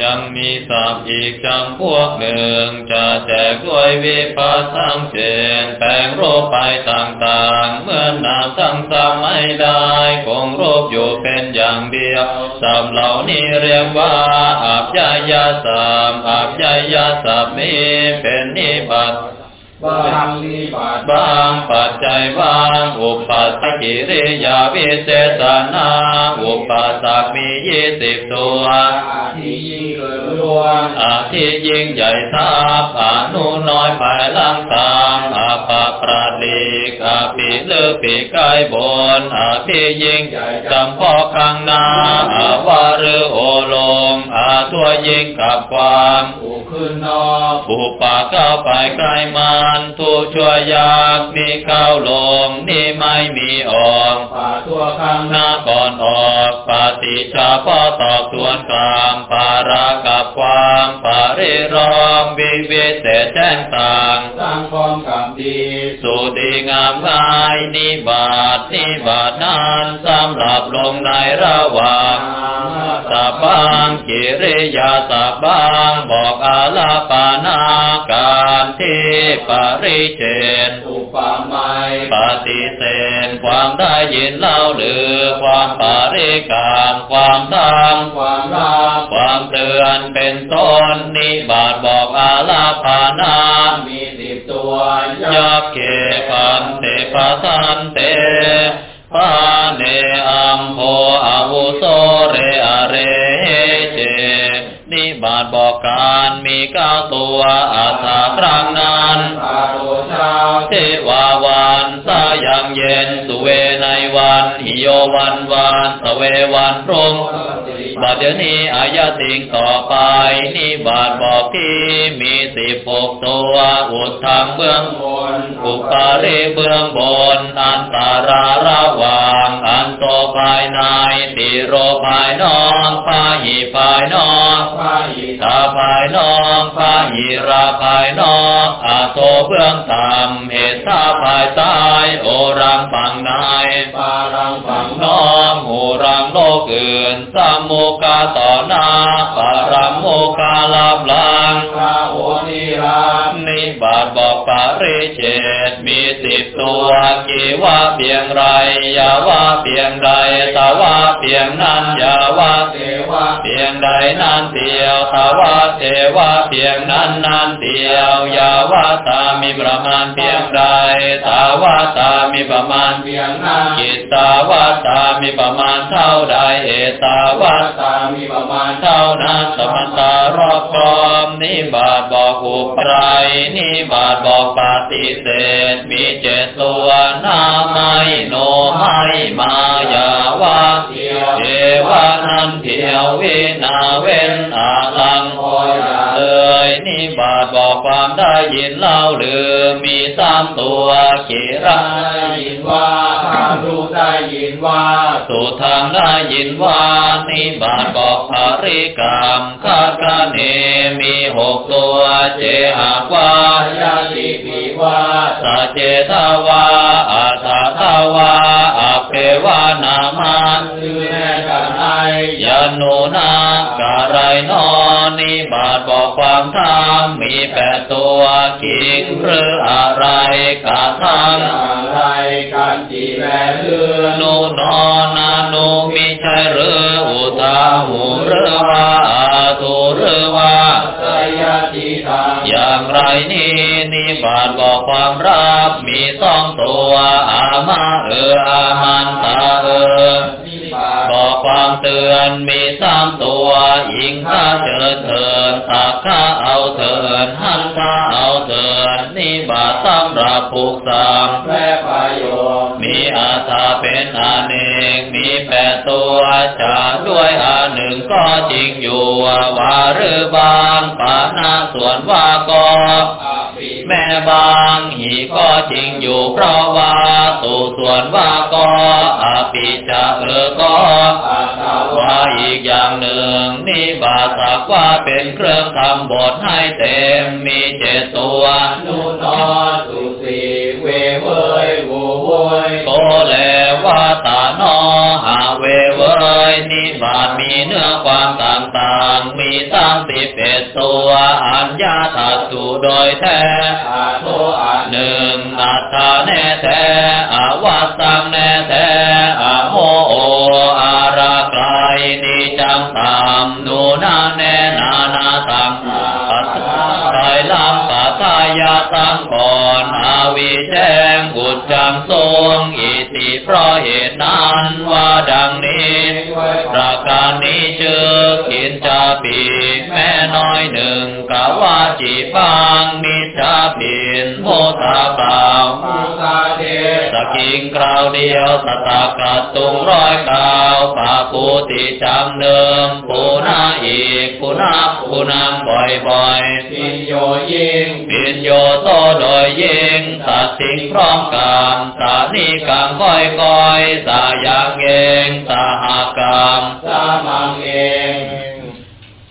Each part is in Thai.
ยังมีสามอีกจำพวกหนึ่ง จะแจกด้วยวิปัสสังเจนแปลงโรคไปต่างๆ เมื่อนามทั้งสามไม่ได้คงโรคอยู่เป็นอย่างเดียวสามเหล่านี้เรียกว่าอับยายาสามอับยายาสามนี้เป็นนิบัติ บางนิบาตบางปัจจัยบางอุปัสสกิริยาวิเศษนาอุปัสสกมียี่สิบตัวอาทิยิ่งเกิดล้วนอาทิยิ่งใหญ่ทราบอนุน้อยภายหลังตามอาปาปราลี กอาปีเลือปีกายบนอาทิยิงใหญ่จำพ่อข้างหน้าอาวารือโอลงอาตัวยิงกับความผูกขึ้นนอกปุปาเข้าไปใกลมันทุชั่วยากมีเข้าลงนี่ไม่มีออกป่าตัวข้างหน้าก่อนออกปฏิชาพ่อตอบสวนกลางปารากับความปาริรองวิเวเศษแจ้งต่างสร้างความกับดี สุดีงามงายนิบาตนิบาตนานสำหรับลงในระหว่างสาบางกิริยาสาบางบอกอาลาปานาการที่ปริเชนอุปมยปฏิเสธความได้ยินเล่าหรือความปาริกามความทความรักความเตือนเป็นต้นนิบาตบอกอาลาภานามี เกปันเตปะทันเต วันวานสเววันพรุ่งบัดเดี๋ยวนี้อายะสิ่งต่อไปนิบาตบอกที่มีสิบหกตัวอุดทางเบื้องบนอุปาริเบื้องบน อันตาราระหว่าง อันโตภายในติโรภายนอกพาหิภายนอกพาหิตาภายนอกพาหิราภายนอกอาโตเบื้องต่ อกปาริเจตมีสิบตัวกี่ว่าเพียงไรยาว่าเพียงใดตาว่าเพียงนั้นยาว่าเทวะเพียงใดนานเดียวตาว่าเทวะเพียงนั้นนานเดียวยาว่าตามีประมาณเพียงใดตาว่าตามีประมาณเพียงนั้นกิตตาว่าตามีประมาณเท่าใดเอตาวาตามีประมาณเท่านั้นสมตารอบกอมนิบาบอ ใครนิบาตบอกปฏิเสธมีเจดตัวนาไมโนไม่มายาวาเทวานันเทียววินาเวนอาลังโอยา นิบาตบอกความได้ยินเล่าหรือมีสามตัวกิระได้ยินว่าข้ารู้ได้ยินว่า สุทางได้ยินว่านิบาตบอกภาริกรรมคาดคะเนมีหกตัวเจหากว่ายาติปีว่าสัจเจทาวาอาตาทาวาอาเปวานามันคือแน่กันไอยยานุนาการายนอนิ บาตบอกความธรรมมีแปดตัวกิงหรืออะไรกะทอะไรกันจีแม่เลือำนูนอนานุมิใช่หรืออุทาหูหรือว่าอาตุหรือว่าสยติทางอย่างไรนี้นิบาตบอกความรับมีสองตัวอามาเอออามันตา เตือนมีสามตัวยิงข้าเชิญเถินตักข้าเอาเถินหันข้าเอาเถินนิบาตสำหรับผูกสามแพร่ประโยชน์มีอาสาเป็นอาเนกมีแปดตัวจะด้วยอาหนึ่งก็จริงอยู่ว่าหรือบางปานาส่วนว่าก็แม่บางหีก็จริงอยู่เพราะว่า สู่ส่วนว่าก็อปิจะเออก็อาสาว่าอีกอย่างหนึ่งนี่บาสักว่าเป็นเครื่องทำบทให้เต็มมีเจ็ดตัวนุนอสุสีเวเวยโวโวยโกแลว่าตานอหาเวเวยนิบามีเนื้อความต่างๆ มีสามสิบเอ็ดตัวอัญญาถัตตุโดยแท้อาโทอาหนึ่งอัตถาแน่แท้ วัตังแน่แท้อาโมโออาราไกลนิจังตามนูนาแน่นานาตังปัสสายลำปัสสายาตังก่อนอาวิแจงกุจังทรง ปีกแม่น้อยหนึ่งกะว่าจีฟังมิจาปินโมตาเปล่ามุสาเทสกิงคราวเดียวสตากระตุงร้อยกาวปาปูติจำเดิมปูนาอีกปูนาปูนามบ่อยๆปิญโยยิงปิญโยโตโดยยิงตัดสิ่งพร้อมกามสานิกังก้อยก้อยสายังเองสาหากรรมสามังเอง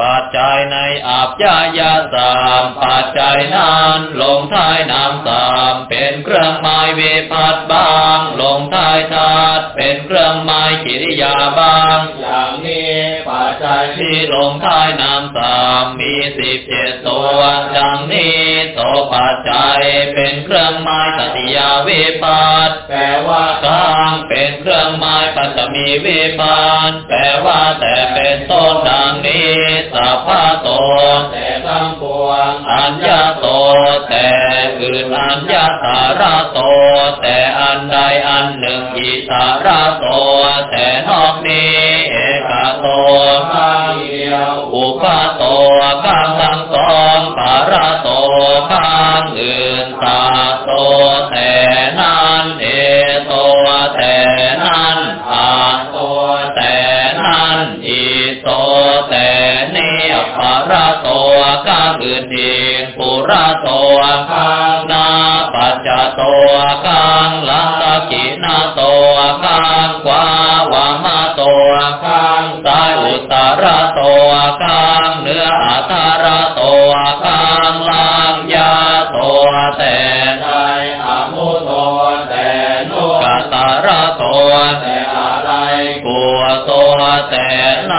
ปัจจัยในอาบยายาสามปัจจัยนั้นลงท้ายนามสามเป็นเครื่องหมายเวพัตบาง ลงท้ายธาตุเป็นเครื่องหมายกิริยาบาง อย่างนี้ปัจจัยที่ลงท้ายนามสามมีสิบเจ็ดตัวดังนี้โสปัจจัยเป็นเครื่องหมายตติยาวิปัสแปลว่ากลางเป็นเครื่องหมายปัตมีเวิปัสแปลว่า ญญาสาระโต แต่อันใดอันหนึ่งอิสาระโต โตข้างลังตะกินาโตข้างกวาวามาโตข้างซ้ายอุตรโตข้างเหนืออัตรโตข้างล่างยาโตแต่ใจอามุโตแต่โนกัตระโตแต่อะไรกัวโตแต่ใน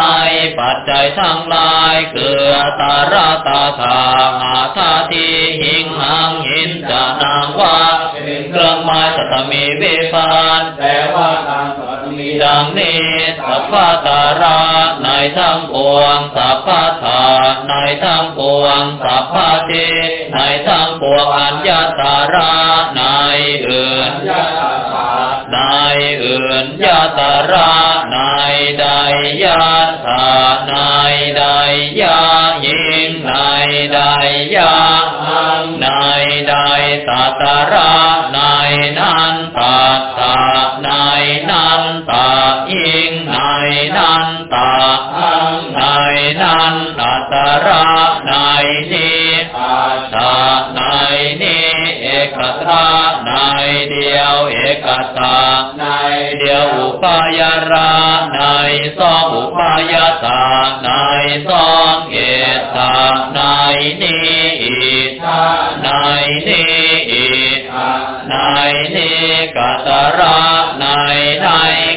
ปัจจัยทั้งหลายคือตาระตาทางอาทาทีหิงหังหินจานางว่า รื่องมาสัตมีวิพานแต่ว่าการสอนมีดังนี้สัพพะตาระในทั้งปวงสัพพะทาในทั้งปวงสัพพะเทในทั้งปวงอัญญาตาระในอื่นยะตถาในอื่นยาตาระในใดยาตาในใดยายิงในใดยาหังในใดตาตาระใน นั้นตาตาในนั้นตายิงในนั้นตาหังในนั้นตาตระในนี้อาชาตาในนี้เอกตราในเดียวเอกตาในเดียวอุปายราในสองอุปายตาในสองเอตาในนี้อีกชาในนี้ ในนี้กัตระในใน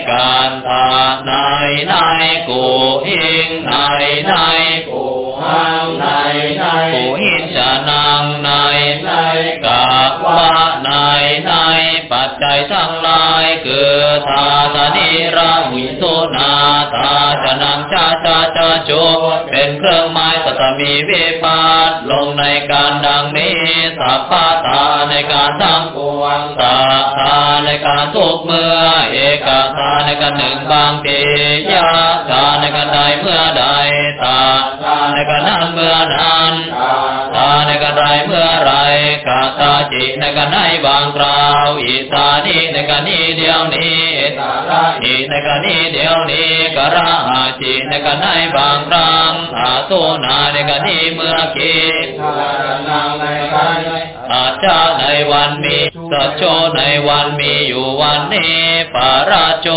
กันตาในในกูหิงในในกูหังในในกูหินจะนางในในกาวะในในปัจจัยทั้งหลายคือทาตนิราวิสุนาตาจะนำชาชาชาโจเป็นเครื่องหมายสัตมีวิปาสลง ในการดังนี้สัพพะตาในการทั้งปวงตาตาในการทุกเมื่อ เอกตาในการหนึ่งบางทียะตาในการใดเมื่อใดตาตาในการนั้นเมื่อนั้นตาในกันไรเมื่อไรกาตาจิในกันไหนบางคราวอิตานีในกันนี้เดียวนี้ ตาระอิในกันนี้เดียวนี้กระหาจิในกันไหนบางครั้งอาตุนาในกันนี้เมื่อคิดทานังในกันอาจาในวันมีสัจโจในวันมีอยู่วันนี้ปาราโจ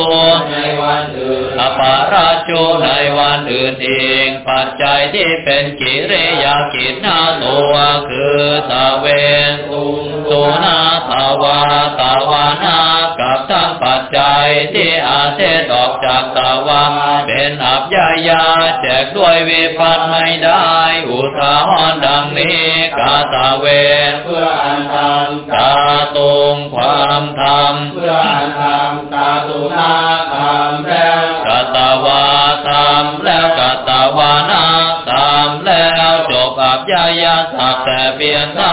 ในวันอื่นอปาราโจในวันอื่นเองปัจจัยที่เป็นกิริยากิจหน้าตัวคือตะเวนตุงตุนาตาวาตาวานากับทั้งปัจจัย ที่อาเทศออกจากตะวันเป็นอับยายาแจกด้วยวิปัสไม่ได้ อุทาหรณ์ดังนี้กาตาเวนเพื่ออันทำตาตุงความธรรมเพื่ออันทำตาตุนาทำแล้วกัตตวาตามแล้วกัตตวานาตามแล้วจบอับยายาสักแต่เพียงเท่า